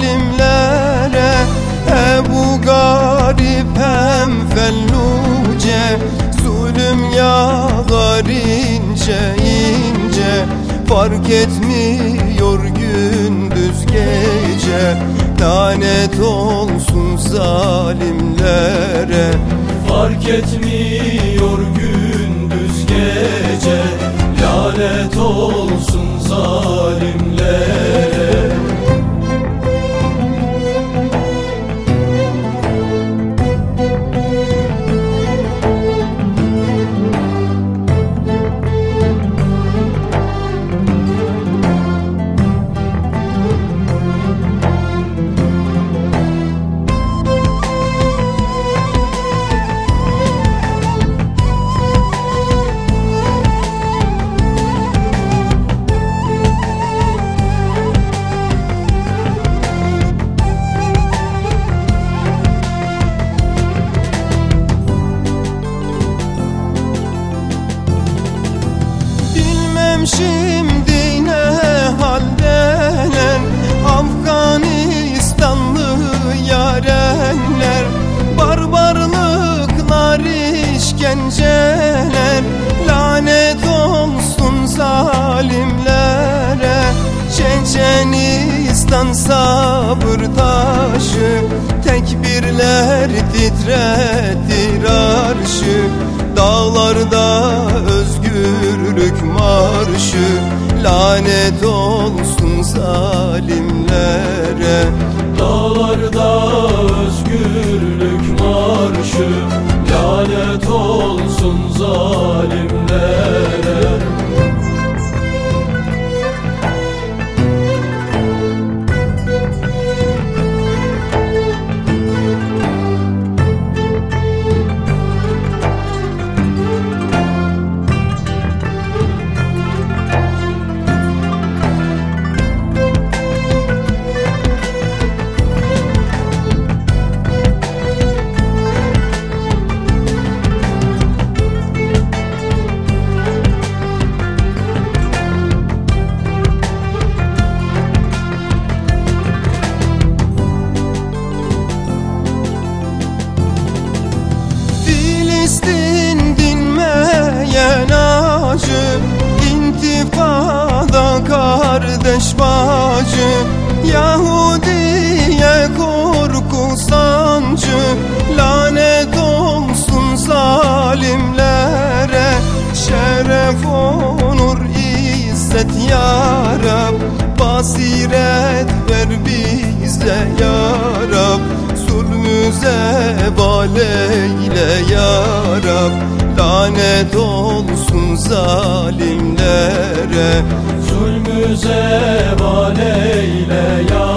zalimlere Ebu garip hem felluce Zulüm yağar ince ince Fark etmiyor gündüz gece. Lanet olsun zalimlere Fark etmiyor gündüz gece Lanet olsun zalimlere Çeçenistan sabır taşı Tekbirler titretir arşı Dağlarda özgürlük marşı Lanet olsun zalimlere. Dağlarda özgürlük marşı Lanet olsun zalimlere kardeş bacı Yahudiye korku sancı. Lanet olsun zalimlere Şeref onur izzet ya Rab. Basiret ver bize ya Rab. Zulmüze bal eyle ya Lanet olsun zalimlere Zeval eyle ya